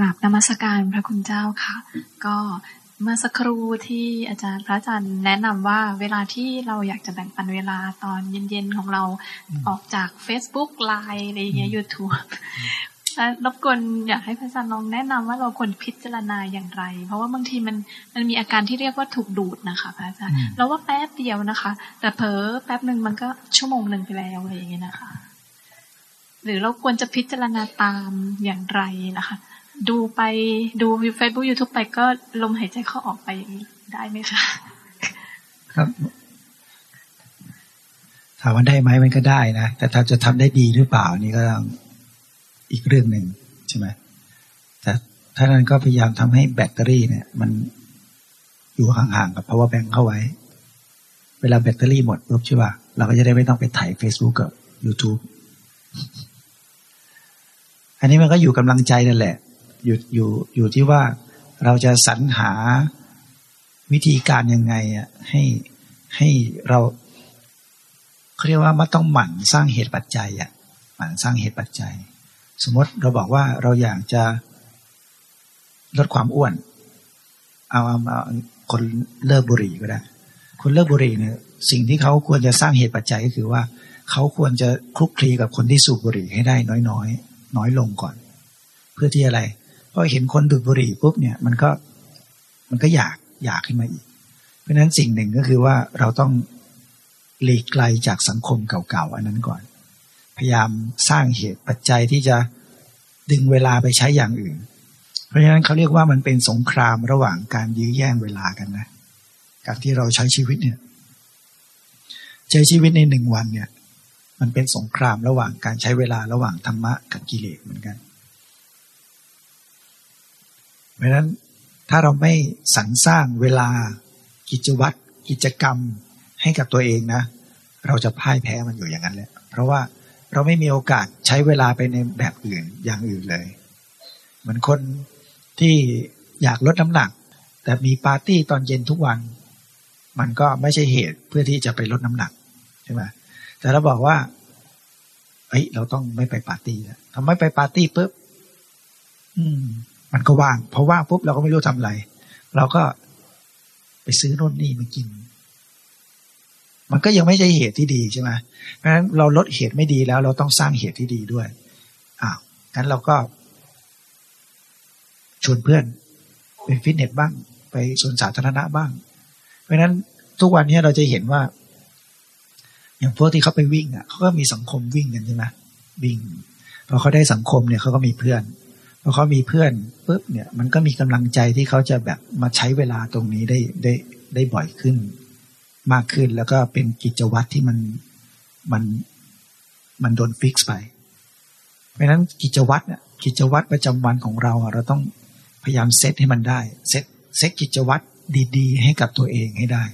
ราบนมัสการพระคุณเจ้าค่ะ ก็เมื่อสักครู่ที่อาจารย์พระอาจารย์แนะนำว่าเวลาที่เราอยากจะแบ่งปันเวลาตอนเย็นๆของเราออกจาก Facebook ไลน์อะไรเงี้ยยูทูบรบกวนอยากให้พระอาจารย์ลองแนะนำว่าเราควรพิจารณาอย่างไร เพราะว่าบางทีมันมันมีอาการที่เรียกว่าถูกดูดนะคะพระอาจารย์เราว่าแป๊บเดียวนะคะ แต่เผลอแป๊บหนึ่งมันก็ชั่วโมงหนึ่งไปแล้วอะไรอย่างเงี้ยนะคะ หรือเราควรจะพิจารณาตามอย่างไรนะคะ ดูไปดูเฟซบุ๊กยูทูบไปก็ลมหายใจเข้าออกไปอย่างนี้ได้ไหมคะ ครับถามว่าได้ไหมมันก็ได้นะ แต่ถ้าจะทำได้ดีหรือเปล่านี่ก็ต้องอีกเรื่องหนึ่งใช่ไหมแต่ถ้านั้นก็พยายามทำให้แบตเตอรี่เนี่ย มันอยู่ห่างๆกับ power bank เข้าไว้ เวลาแบตเตอรี่หมดปุ๊บใช่ป่ะเราก็จะได้ไม่ต้องไปถ่าย Facebook กับ YouTube อันนี้มันก็อยู่กำลังใจนั่นแหละ อยู่อยู่อยู่ที่ว่าเราจะสรรหาวิธีการยังไงอะให้ให้เราเขาเรียกว่ามันต้องหมั่นสร้างเหตุปัจจัยอะหมั่นสร้างเหตุปัจจัย สมมติเราบอกว่าเราอยากจะลดความอ้วน เอาเอาเอาคนเลิกบุหรี่ก็ได้ คนเลิกบุหรี่เนี่ยสิ่งที่เขาควรจะสร้างเหตุปัจจัยก็คือว่าเขาควรจะคลุกคลีกับคนที่สูบบุหรี่ให้ได้น้อยน้อยน้อยลงก่อน เพื่อที่อะไร พอเห็นคนดูดบุหรี่ปุ๊บเนี่ยมันก็มันก็อยากอยากขึ้นมาอีก เพราะฉะนั้นสิ่งหนึ่งก็คือว่าเราต้องหลีกไกลจากสังคมเก่าๆอันนั้นก่อน พยายามสร้างเหตุปัจจัยที่จะดึงเวลาไปใช้อย่างอื่น เพราะฉะนั้นเขาเรียกว่ามันเป็นสงครามระหว่างการยื้อแย่งเวลากันนะ การที่เราใช้ชีวิตเนี่ยใช้ชีวิตในหนึ่งวันเนี่ย มันเป็นสงครามระหว่างการใช้เวลาระหว่างธรรมะกับกิเลสเหมือนกัน เพราะนั้นถ้าเราไม่สรรสร้างเวลากิจวัตรกิจกรรมให้กับตัวเองนะ เราจะพ่ายแพ้มันอยู่อย่างนั้นแหละเพราะว่าเราไม่มีโอกาสใช้เวลาไปในแบบอื่นอย่างอื่นเลย เหมือนคนที่อยากลดน้ำหนัก แต่มีปาร์ตี้ตอนเย็นทุกวัน มันก็ไม่ใช่เหตุเพื่อที่จะไปลดน้ำหนักใช่ไหมแต่เราบอกว่าเฮ้ยเราต้องไม่ไปปาร์ตี้แล้วทำไมไปปาร์ตี้ปุ๊บอืม มันก็ว่างพอว่างปุ๊บเราก็ไม่รู้ทำอะไรเราก็ไปซื้อโน่นนี่มากิน มันก็ยังไม่ใช่เหตุที่ดีใช่ไหมเพราะฉะนั้นเราลดเหตุไม่ดีแล้ว เราต้องสร้างเหตุที่ดีด้วยอ้าวงั้นเราก็ชวนเพื่อนไปฟิตเนสบ้าง ไปสวนสาธารณะบ้าง เพราะฉะนั้นทุกวันนี้เราจะเห็นว่า อย่างพวกที่เขาไปวิ่งอะเขาก็มีสังคมวิ่งกันใช่ไหมวิ่งพอเขาได้สังคมเนี่ยเขาก็มีเพื่อน พอเขามีเพื่อนปุ๊บเนี่ยมันก็มีกำลังใจที่เขาจะแบบมาใช้เวลาตรงนี้ได้ได้ได้บ่อยขึ้น มากขึ้นแล้วก็เป็นกิจวัตรที่มันมันมันโดน fix ไป เพราะนั้นกิจวัตรเนี่ยกิจวัตรประจำวันของเราเราต้องพยายามเซตให้มันได้ set set กิจวัตรดีๆ ให้กับตัวเองให้ได้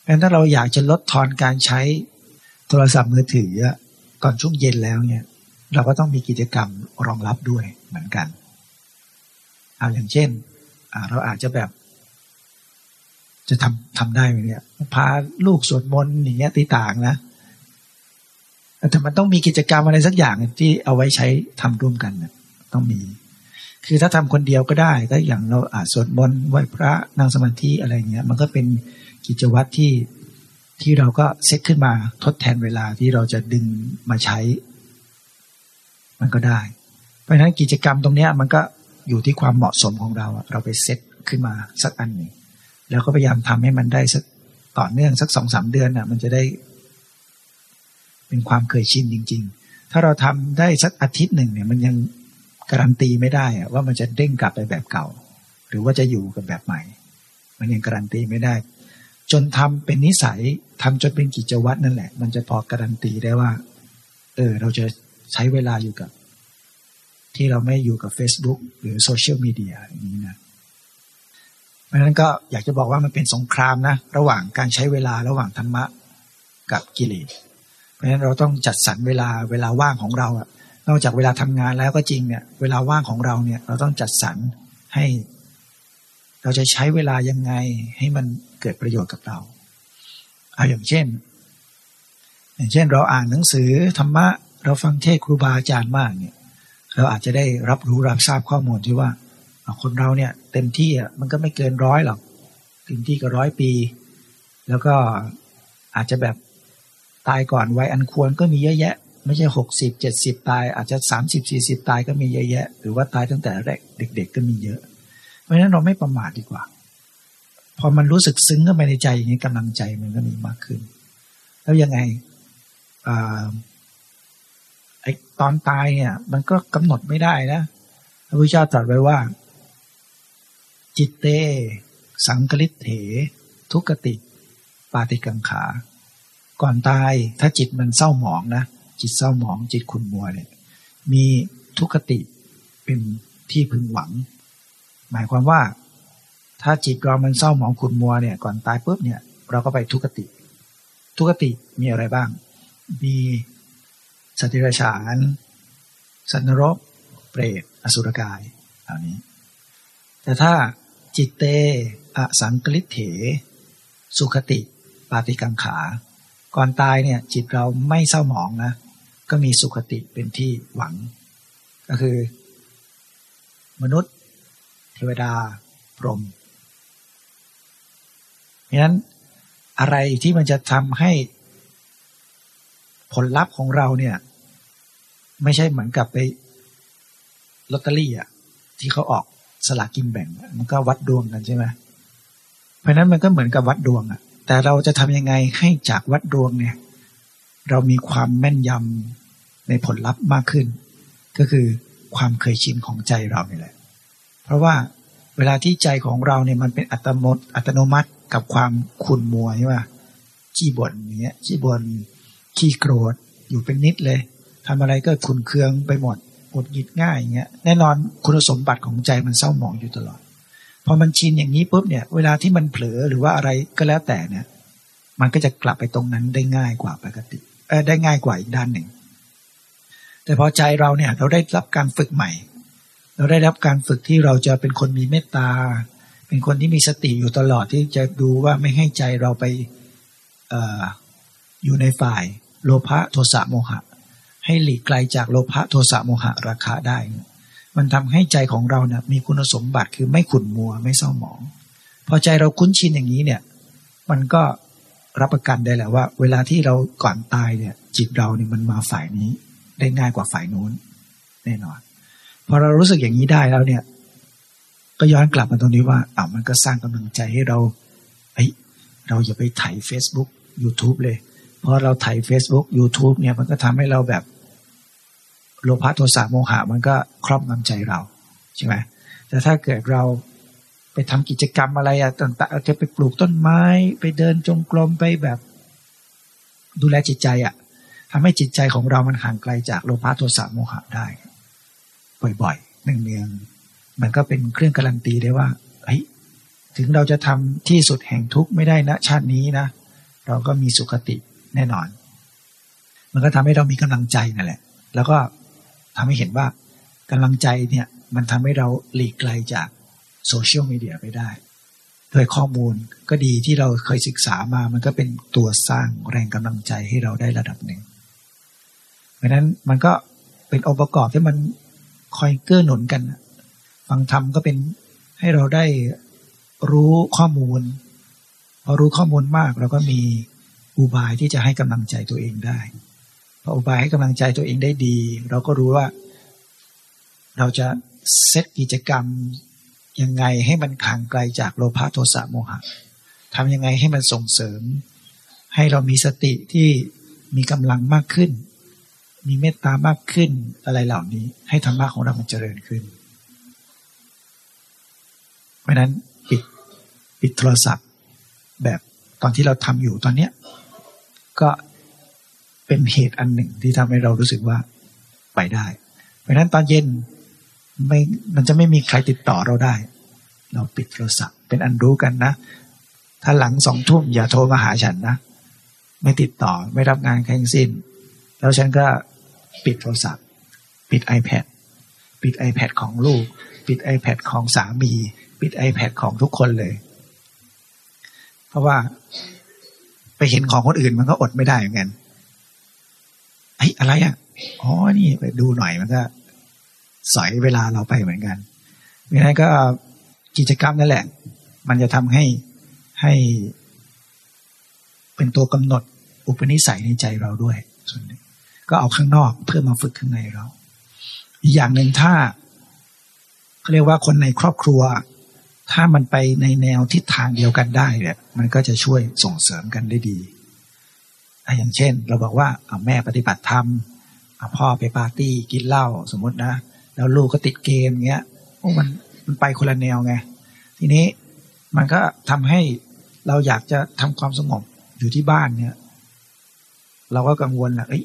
เพราะฉะนั้นถ้าเราอยากจะลดทอนการใช้โทรศัพท์มือถือก่อนช่วงเย็นแล้วเนี่ย เราก็ต้องมีกิจกรรมรองรับด้วย เหมือนกัน เอาอย่างเช่นเราอาจจะแบบ จะทำทำได้ไหมเนี่ยพาลูกสวดมนต์อย่างเงี้ยตีต่างนะแต่มันต้องมีกิจกรรมอะไรสักอย่างที่เอาไว้ใช้ทำร่วมกันนะต้องมี คือถ้าทำคนเดียวก็ได้ก็อย่างเราอาจสวดมนต์ไหว้พระนั่งสมาธิอะไรเงี้ย มันก็เป็นกิจวัตรที่ที่เราก็เซตขึ้นมาทดแทนเวลาที่เราจะดึงมาใช้ มันก็ได้ เพราะฉะนั้นกิจกรรมตรงนี้มันก็อยู่ที่ความเหมาะสมของเราเราไปเซตขึ้นมาสักอันหนึ่งแล้วก็พยายามทำให้มันได้สักต่อเนื่องสักสองสามเดือนน่ะ มันจะได้ เป็นความเคยชินจริง ๆ ถ้าเราทำได้สักอาทิตย์หนึ่งเนี่ย มันยังการันตีไม่ได้ว่ามันจะเด้งกลับไปแบบเก่า หรือว่าจะอยู่กับแบบใหม่ มันยังการันตีไม่ได้ จนทำเป็นนิสัยทำจนเป็นกิจวัตรนั่นแหละ มันจะพอการันตีได้ว่า เออ เราจะใช้เวลาอยู่กับ ที่เราไม่อยู่กับ Facebook หรือโซเชียลมีเดียอย่างนี้นะเพราะฉะนั้นก็อยากจะบอกว่ามันเป็นสงครามนะ ระหว่างการใช้เวลาระหว่างธรรมะกับกิเลสเพราะฉะนั้นเราต้องจัดสรรเวลาเวลาว่างของเราอะนอกจากเวลาทำงานแล้วก็จริงเนี่ย เวลาว่างของเราเนี่ย เราต้องจัดสรรให้ เราจะใช้เวลายังไงให้มันเกิดประโยชน์กับเราเอาอย่างเช่น อย่างเช่น เราอ่านหนังสือธรรมะเราฟังเทศครูบาอาจารย์มากเนี่ย เราอาจจะได้รับรู้รับทราบข้อมูลที่ว่า คนเราเนี่ย เต็มที่อะมันก็ไม่เกินร้อยหรอกเต็มที่ก็ร้อยปี แล้วก็อาจจะแบบตายก่อนวัยอันควรก็มีเยอะแยะ ไม่ใช่หกสิบเจ็ดสิบตาย อาจจะสามสิบสี่สิบตายก็มีเยอะแยะ หรือว่าตายตั้งแต่แรกเด็ก ๆ ก็มีเยอะ เพราะฉะนั้นเราไม่ประมาทดีกว่า พอมันรู้สึกซึ้งเข้าไปในใจอย่างนี้กำลังใจมันก็มีมากขึ้น แล้วยังไง ไอ้ตอนตายเนี่ย มันก็กำหนดไม่ได้นะพระพุทธเจ้าตรัสไว้ว่า จิตเต สังกลิตเถ ทุกติ ปาติกังขา ก่อนตายถ้าจิตมันเศร้าหมองนะ จิตเศร้าหมองจิตขุนมัวเนี่ย มีทุกติเป็นที่พึงหวัง หมายความว่า ถ้าจิตเรามันเศร้าหมองขุนมัวเนี่ย ก่อนตายปุ๊บเนี่ย เราก็ไปทุกติ ทุกติมีอะไรบ้าง มี สัตว์เรัจฉาน สัตว์นรก เปรต อสุรกายเหล่านี้ แต่ถ้าจิตเตอสังกฤิเถ สุขติ ปาติกังขา ก่อนตายเนี่ย จิตเราไม่เศร้าหมองนะ ก็มีสุขติเป็นที่หวัง ก็คือ มนุษย์ เทวดา พรหมเพราะนั้นอะไรที่มันจะทำให้ ผลลัพธ์ของเราเนี่ย ไม่ใช่เหมือนกับไปลอตเตอรี่อะที่เขาออกสลากกินแบ่ง มันก็วัดดวงกันใช่ไหมเพราะนั้นมันก็เหมือนกับวัดดวงอะ แต่เราจะทำยังไงให้จากวัดดวงเนี่ย เรามีความแม่นยำในผลลัพธ์มากขึ้น ก็คือความเคยชินของใจเราเนี่แหละ เพราะว่าเวลาที่ใจของเราเนี่ยมันเป็นอัตโนอัตโนมัติกับความขุนมัวใช่ไหมขี้บ่นอย่างเงี้ยขี้บ่น ขี้โกรธอยู่เป็นนิดเลยทำอะไรก็ขุนเคืองไปหมดหมดหงิดง่ายอย่างเงี้ยแน่นอนคุณสมบัติของใจมันเศร้าหมองอยู่ตลอดพอมันชินอย่างนี้ปุ๊บเนี่ย เวลาที่มันเผลอหรือว่าอะไรก็แล้วแต่เนี่ย มันก็จะกลับไปตรงนั้นได้ง่ายกว่าปกติเออได้ง่ายกว่าอีกด้านหนึ่ง แต่พอใจเราเนี่ย เราได้รับการฝึกใหม่ เราได้รับการฝึกที่เราจะเป็นคนมีเมตตา เป็นคนที่มีสติอยู่ตลอดที่จะดูว่าไม่ให้ใจเราไปออยู่ในฝ่าย โลภะโทสะโมหะ ให้หลีกไกลจากโลภะโทสะโมหะราคะได้ มันทำให้ใจของเราเนี่ยมีคุณสมบัติคือไม่ขุ่นมัวไม่เศร้าหมอง พอใจเราคุ้นชินอย่างนี้เนี่ย มันก็รับประกันได้แหละว่า เวลาที่เราก่อนตายเนี่ย จิตเราเนี่ยมันมาฝ่ายนี้ ได้ง่ายกว่าฝ่ายนู้น แน่นอนพอเรารู้สึกอย่างนี้ได้แล้วเนี่ย ก็ย้อนกลับมาตรงนี้ว่าอ่ามันก็สร้างกำลังใจให้เราเฮ้ยเราอย่าไปไถ Facebook YouTube เลย พอเราถ่าย Facebook YouTube เนี่ยมันก็ทำให้เราแบบโลภะโทสะโมหะมันก็ครอบงำใจเราใช่ไหมแต่ถ้าเกิดเราไปทำกิจกรรมอะไรอะต่างๆจะไปปลูกต้นไม้ ไปเดินจงกรมไปแบบ ดูแลจิตใจอะทำให้จิตใจของเรามันห่างไกลจากโลภะโทสะโมหะได้บ่อยๆเนืองๆมันก็เป็นเครื่องการันตีได้ว่าเฮ้ยถึงเราจะทำที่สุดแห่งทุกข์ไม่ได้นะชาตินี้นะ เราก็มีสุขติ แน่นอน มันก็ทำให้เรามีกำลังใจนั่นแหละ แล้วก็ทำให้เห็นว่ากำลังใจเนี่ย มันทำให้เราหลีกไกลจากโซเชียลมีเดียไปได้โดยข้อมูลก็ดีที่เราเคยศึกษามา มันก็เป็นตัวสร้างแรงกำลังใจให้เราได้ระดับหนึ่ง เพราะนั้นมันก็เป็นองค์ประกอบที่มันคอยเกื้อหนุนกันฟังธรรมก็เป็นให้เราได้รู้ข้อมูล พอรู้ข้อมูลมากเราก็มี อุบายที่จะให้กำลังใจตัวเองได้พออุบายให้กำลังใจตัวเองได้ดี เราก็รู้ว่า เราจะเซตกิจกรรมยังไงให้มันขังไกลจากโลภะโทสะโมหะทำยังไงให้มันส่งเสริม ให้เรามีสติที่มีกำลังมากขึ้น มีเมตตามากขึ้นอะไรเหล่านี้ ให้ธรรมะของเรามันเจริญขึ้น เพราะนั้นปิดปิดโทรศัพท์แบบตอนที่เราทำอยู่ตอนเนี้ย ก็เป็นเหตุอันหนึ่งที่ทำให้เรารู้สึกว่าไปได้เพราะนั้นตอนเย็นไม่มันจะไม่มีใครติดต่อเราได้ เราปิดโทรศัพท์เป็นอันรู้กันนะ ถ้าหลังสองทุ่มอย่าโทรมาหาฉันนะ ไม่ติดต่อไม่รับงานใครทั้งสิ้น แล้วฉันก็ปิดโทรศัพท์ ปิด iPad ปิด iPad ของลูก ปิด iPad ของสามี ปิด iPad ของทุกคนเลย เพราะว่า ไปเห็นของคนอื่นมันก็อดไม่ได้เหมือนกันไอ้อะไรอะอ๋อนี่ไปดูหน่อยมันก็สอยเวลาเราไปเหมือนกันเพราะนั้นก็กิจกรรมนั่นแหละ มันจะทำให้ให้ เป็นตัวกำหนดอุปนิสัยในใจเราด้วยส่วนหนึ่งก็เอาข้างนอกเพื่อมาฝึกข้างในเรา อีกอย่างหนึ่งถ้าเขาเรียกว่าคนในครอบครัว ถ้ามันไปในแนวทิศทางเดียวกันได้เนี่ยมันก็จะช่วยส่งเสริมกันได้ดีอย่างเช่น เราบอกว่าเอาแม่ปฏิบัติธรรมเอาพ่อไปปาร์ตี้กินเหล้าสมมตินะ แล้วลูกก็ติดเกมเงี้ยโอ้มันมันไปคนละแนวไง ทีนี้มันก็ทำให้เราอยากจะทำความสงบอยู่ที่บ้านเนี่ย เราก็กังวลแหละเอ้ย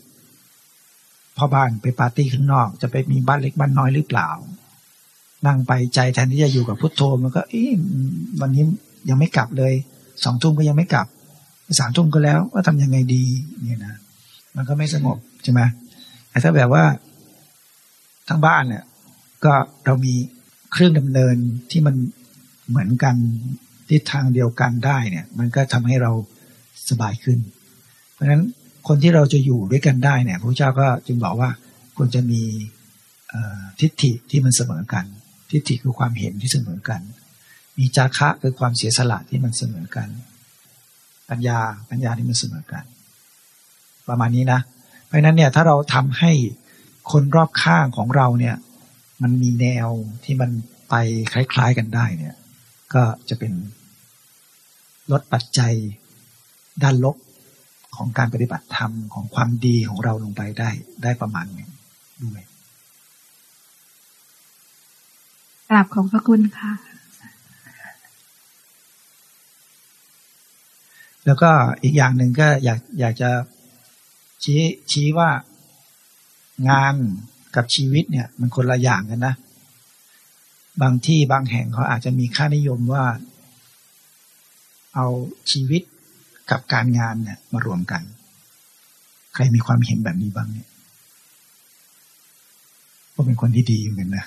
พ่อบ้านไปปาร์ตี้ข้างนอก จะไปมีบ้านเล็กบ้านน้อยหรือเปล่า นั่งไปใจแทนที่จะอยู่กับพุทโธมันก็อ้วันนี้ยังไม่กลับเลยสองทุ่มก็ยังไม่กลับสามทุ่มก็แล้วว่าทำยังไงดีเนี่ยนะมันก็ไม่สงบใช่ไหมแต่ถ้าแบบว่าทั้งบ้านเนี่ย ก็เรามีเครื่องดำเนินที่มันเหมือนกันทิศทางเดียวกันได้เนี่ย มันก็ทำให้เราสบายขึ้น เพราะฉะนั้นคนที่เราจะอยู่ด้วยกันได้เนี่ยพระเจ้าก็จึงบอกว่าควรจะมีทิฏฐิที่มันเสมอกัน ทิฏฐิคือความเห็นที่เสมอกัน มีจาคะคือความเสียสละที่มันเสมอกัน ปัญญาปัญญาที่มันเสมอกัน ประมาณนี้นะ เพราะนั้นเนี่ยถ้าเราทำให้คนรอบข้างของเราเนี่ย มันมีแนวที่มันไปคล้ายๆกันได้เนี่ย ก็จะเป็นลดปัจจัยด้านลบของการปฏิบัติธรรมของความดีของเราลงไปได้ได้ประมาณหนึ่งด้วย กราบของพระคุณค่ะ แล้วก็อีกอย่างหนึ่งก็อยากอยากจะชี้ชี้ว่างานกับชีวิตเนี่ย มันคนละอย่างกันนะ บางที่บางแห่งเขาอาจจะมีค่านิยมว่า เอาชีวิตกับการงานเนี่ย มารวมกัน ใครมีความเห็นแบบนี้บ้างเนี่ยก็เป็นคนที่ดีเหมือนกันนะ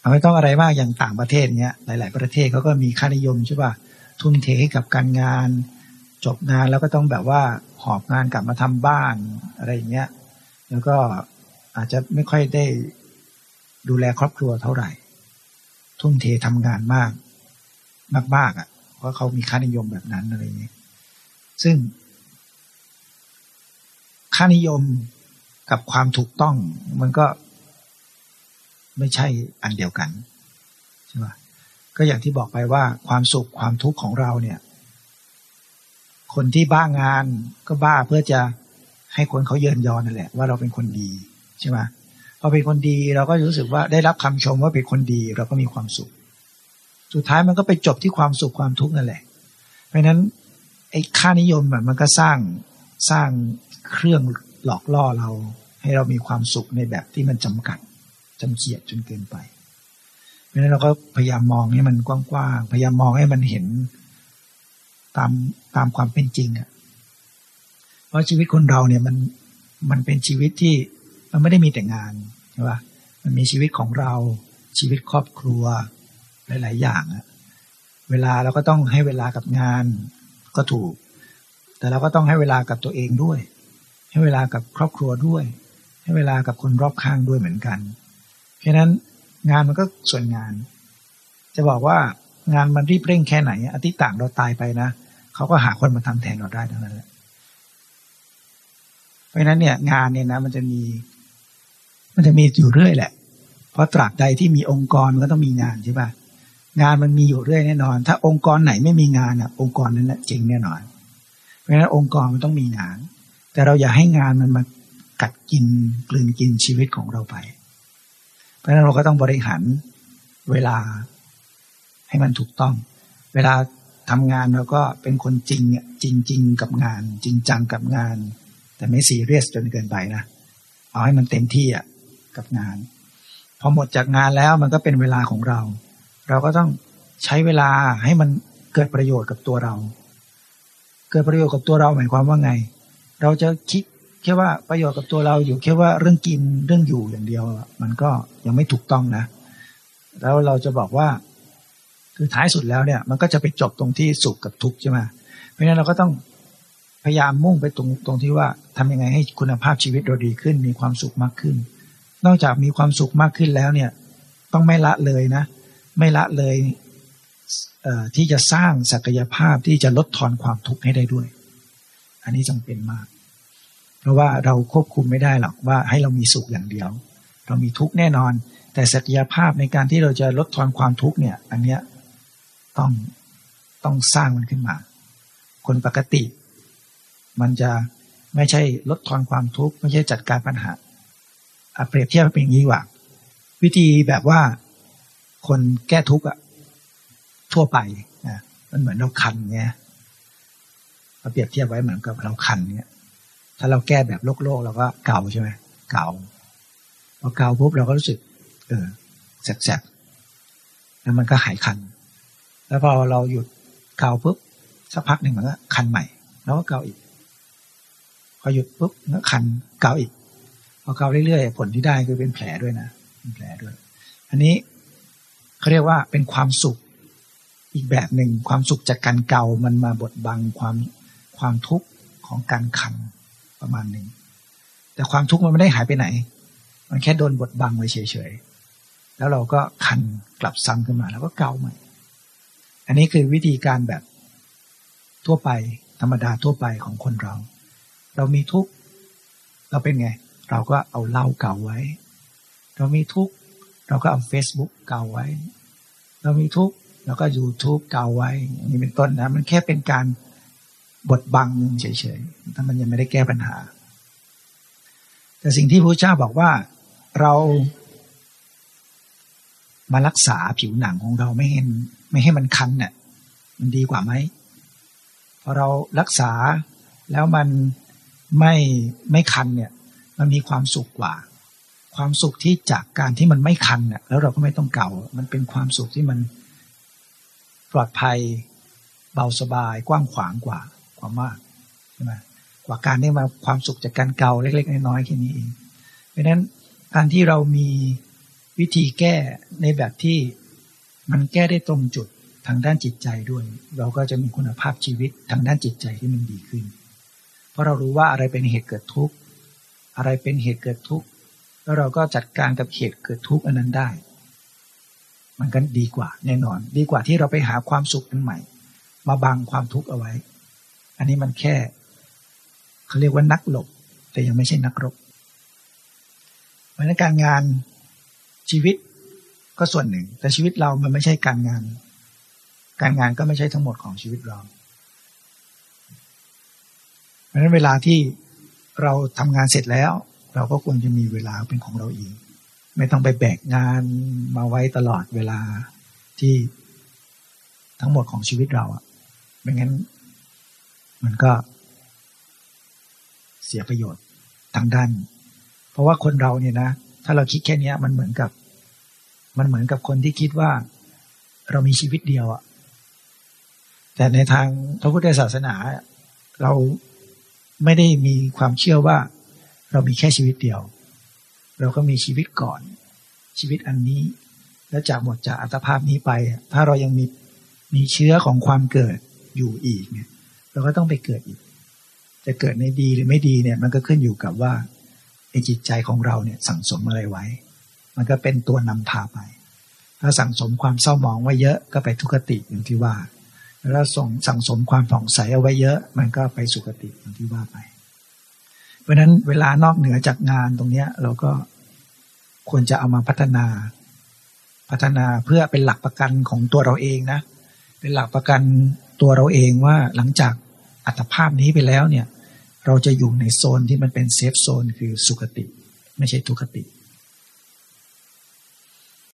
เอาไม่ต้องอะไรมากอย่างต่างประเทศเนี้ยหลาย ๆ ประเทศเขาก็มีค่านิยมใช่ป่ะทุ่มเทให้กับการงาน จบงานแล้วก็ต้องแบบว่าหอบงานกลับมาทำบ้านอะไรอย่างเงี้ย แล้วก็อาจจะไม่ค่อยได้ดูแลครอบครัวเท่าไหร่ ทุ่มเททำงานมาก มาก ๆอะเพราะเขามีค่านิยมแบบนั้นอะไรอย่างเงี้ยซึ่ง ค่านิยมกับความถูกต้องมันก็ ไม่ใช่อันเดียวกันใช่ไหมก็อย่างที่บอกไปว่าความสุขความทุกข์ของเราเนี่ย คนที่บ้างานก็บ้าเพื่อจะให้คนเขาเยินยอนั่นแหละ ว่าเราเป็นคนดีใช่ไหมพอเป็นคนดีเราก็รู้สึกว่าได้รับคำชมว่าเป็นคนดีเราก็มีความสุข สุดท้ายมันก็ไปจบที่ความสุขความทุกข์นั่นแหละ เพราะนั้นไอ้ค่านิยมมันก็สร้างสร้างเครื่องหลอกล่อเรา ให้เรามีความสุขในแบบที่มันจำกัด จำเกียดจนเกินไป เพราะนั้นเราก็พยายามมองให้มันกว้างๆ พยายามมองให้มันเห็นตามตามความเป็นจริงอะ่ะ เพราะชีวิตคนเราเนี่ยมันมันเป็นชีวิตที่มันไม่ได้มีแต่งานใช่ปะมันมีชีวิตของเราชีวิตครอบครัวหลาย ๆ อย่างอะเวลาเราก็ต้องให้เวลากับงานก็ถูก แต่เราก็ต้องให้เวลากับตัวเองด้วย ให้เวลากับครอบครัวด้วย ให้เวลากับคนรอบข้างด้วยเหมือนกัน เพราะนั้นงานมันก็ส่วนงาน จะบอกว่างานมันรีบเร่งแค่ไหนอาทิต่างเราตายไปนะเขาก็หาคนมาทำแทนเราได้ทั้งนั้นแหละเพราะนั้นเนี่ยงานเนี่ยนะ มันจะมี มันจะมีอยู่เรื่อยแหละ เพราะตราบใดที่มีองค์กรมันก็ต้องมีงานใช่ปะงานมันมีอยู่เรื่อยแน่นอน ถ้าองค์กรไหนไม่มีงานอะ องค์กรนั้นแหละเจ๋งแน่นอน เพราะฉะนั้นองค์กรมันต้องมีงาน แต่เราอย่าให้งานมันมากัดกินกลืนกินชีวิตของเราไป เพราะฉะนั้นเราก็ต้องบริหารเวลาให้มันถูกต้อง เวลาทำงานเราก็เป็นคนจริงจริงจริงกับงาน จริงจังกับงาน แต่ไม่ซีเรียสจนเกินไปนะเอาให้มันเต็มที่อะกับงานพอหมดจากงานแล้วมันก็เป็นเวลาของเรา เราก็ต้องใช้เวลาให้มันเกิดประโยชน์กับตัวเรา เกิดประโยชน์กับตัวเราหมายความว่าไง เราจะคิด แค่ว่าประโยชน์กับตัวเราอยู่แค่ว่าเรื่องกินเรื่องอยู่อย่างเดียว มันก็ยังไม่ถูกต้องนะ แล้วเราจะบอกว่า คือท้ายสุดแล้วเนี่ย มันก็จะไปจบตรงที่สุขกับทุกข์ใช่ไหมเพราะฉะนั้นเราก็ต้องพยายามมุ่งไปตรงตรงที่ว่าทำยังไงให้คุณภาพชีวิตเราดีขึ้น มีความสุขมากขึ้น นอกจากมีความสุขมากขึ้นแล้วเนี่ย ต้องไม่ละเลยนะ ไม่ละเลยที่จะสร้างศักยภาพที่จะลดทอนความทุกข์ให้ได้ด้วย อันนี้จำเป็นมาก เพราะว่าเราควบคุมไม่ได้หรอกว่าให้เรามีสุขอย่างเดียว เรามีทุกข์แน่นอน แต่ศักยภาพในการที่เราจะลดทอนความทุกข์เนี่ย อันเนี้ยต้องต้องสร้างมันขึ้นมา คนปกติ มันจะไม่ใช่ลดทอนความทุกข์ไม่ใช่จัดการปัญหาเปรียบเทียบเป็นอย่างนี้ว่าวิธีแบบว่าคนแก้ทุกข์อะทั่วไปนะมันเหมือนเราคันเงี้ยเราเปรียบเทียบไว้เหมือนกับเราคันเนี้ย ถ้าเราแก้แบบโลกโลกเราก็เก่าใช่ไหมเก่าพอเก่าปุ๊บเราก็รู้สึก เออแสบๆแล้วมันก็หายคัน แล้วพอเราหยุดเก่าปุ๊บสักพักหนึ่งมันก็คันใหม่ แล้วก็เก่าอีก พอหยุดปุ๊บก็คันเก่าอีก พอเก่าเรื่อยๆผลที่ได้คือเป็นแผลด้วยนะเป็นแผลด้วย อันนี้เขาเรียกว่าเป็นความสุขอีกแบบหนึ่งความสุขจากการเกามันมาบดบังความความทุกข์ของการคัน ประมาณหนึ่งแต่ความทุกข์มันไม่ได้หายไปไหน มันแค่โดนบดบังไว้เฉยๆแล้วเราก็คันกลับซ้ำขึ้นมาแล้วก็เกาใหม่ อันนี้คือวิธีการแบบทั่วไปธรรมดาทั่วไปของคนเรา เรามีทุกข์เราเป็นไง เราก็เอาเล่าเก่าไว้ เรามีทุกข์เราก็เอา Facebook เก่าไว้ เรามีทุกข์เราก็ YouTube เก่าไว้นี่เป็นต้นนะมันแค่เป็นการ บดบังเฉยๆถ้ามันยังไม่ได้แก้ปัญหา แต่สิ่งที่พระเจ้าบอกว่าเรามารักษาผิวหนังของเราไม่เห็นไม่ให้มันคันเนี่ยมันดีกว่าไหมพอเรารักษาแล้วมันไม่ไม่คันเนี่ย มันมีความสุขกว่า ความสุขที่จากการที่มันไม่คันเนี่ยแล้วเราก็ไม่ต้องเก่า มันเป็นความสุขที่มันปลอดภัย เบาสบายกว้างขวางกว่า กว่ามากใช่ไหมกว่าการได้มาความสุขจากการเกาเล็ก ๆ น้อยๆแค่นี้เองเพราะนั้นการที่เรามีวิธีแก้ในแบบที่มันแก้ได้ตรงจุดทางด้านจิตใจด้วย เราก็จะมีคุณภาพชีวิตทางด้านจิตใจที่มันดีขึ้น เพราะเรารู้ว่าอะไรเป็นเหตุเกิดทุกข์อะไรเป็นเหตุเกิดทุกข์แล้วเราก็จัดการกับเหตุเกิดทุกข์อันนั้นได้ มันก็ดีกว่าแน่นอน ดีกว่าที่เราไปหาความสุขอันใหม่ มาบังความทุกข์เอาไว้ อันนี้มันแค่เขาเรียกว่านักหลบ แต่ยังไม่ใช่นักรบเพราะนั้นการงานชีวิตก็ส่วนหนึ่ง แต่ชีวิตเรามันไม่ใช่การงาน การงานก็ไม่ใช่ทั้งหมดของชีวิตเราเพราะฉะนั้นเวลาที่เราทำงานเสร็จแล้ว เราก็ควรจะมีเวลาเป็นของเราเองไม่ต้องไปแบกงานมาไว้ตลอดเวลาที่ทั้งหมดของชีวิตเราอะไม่งั้น มันก็เสียประโยชน์ทางด้าน เพราะว่าคนเราเนี่ยนะ ถ้าเราคิดแค่นี้มันเหมือนกับ มันเหมือนกับคนที่คิดว่าเรามีชีวิตเดียวอะแต่ในทางพระพุทธศาสนา เราไม่ได้มีความเชื่อว่า เรามีแค่ชีวิตเดียว เราก็มีชีวิตก่อน ชีวิตอันนี้ แล้วจากหมดจากอัตภาพนี้ไป ถ้าเรายังมีมีเชื้อของความเกิดอยู่อีกเนี่ย เราก็ต้องไปเกิดอีก จะเกิดในดีหรือไม่ดีเนี่ย มันก็ขึ้นอยู่กับว่าไอ้จิตใจของเราเนี่ยสั่งสมอะไรไว้ มันก็เป็นตัวนำพาไป ถ้าสั่งสมความเศร้าหมองไว้เยอะก็ไปทุกติอย่างที่ว่า แล้วส่งสั่งสมความผ่องใสเอาไว้เยอะ มันก็ไปสุคติอย่างที่ว่าไป เพราะนั้นเวลานอกเหนือจากงานตรงเนี้ย เราก็ควรจะเอามาพัฒนาพัฒนาเพื่อเป็นหลักประกันของตัวเราเองนะ เป็นหลักประกัน ตัวเราเองว่าหลังจากอัตภาพนี้ไปแล้วเนี่ย เราจะอยู่ในโซนที่มันเป็นเซฟโซนคือสุขติ ไม่ใช่ทุกติ